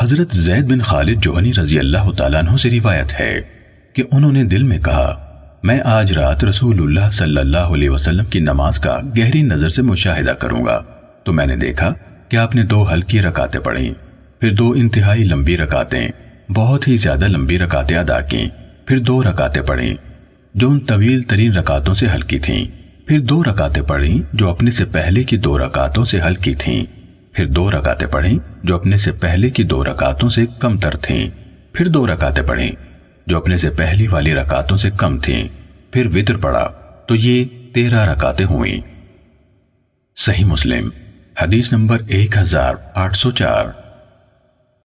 حضرت زید بن خالد جوہنی رضی اللہ تعالیٰ عنہ سے روایت ہے کہ انہوں نے دل میں کہا، میں آج رات رسول اللہ صلی اللہ علیہ وسلم کی نماز کا گہری نظر سے مشاہدہ کروں گا۔ تو میں نے دیکھا کہ آپ نے دو ہلکی رکاتیں پڑھیں، پھر دو انتہائی لمبی رکاتیں، بہت ہی زیادہ لمبی رکاتیں ادا کی پھر دو رکاتیں پڑھیں جو ان طویل ترین رکاتوں سے ہلکی تھیں۔ پھر دو رکاتیں پڑھیں جو اپنے سے پہلے کی دو رکاتوں سے ہلکی تھیں۔ پھر دو رکاتے پڑھیں جو اپنے سے پہلے کی دو رکاتوں سے کم تر تھیں۔ پھر دو رکاتیں پڑھیں جو اپنے سے پہلی والی رکاتوں سے کم تھیں۔ پھر وطر پڑا تو یہ تیرہ رکاتے ہوئیں۔ صحیح مسلم، حدیث نمبر ایک ہزار آٹھ سو چار۔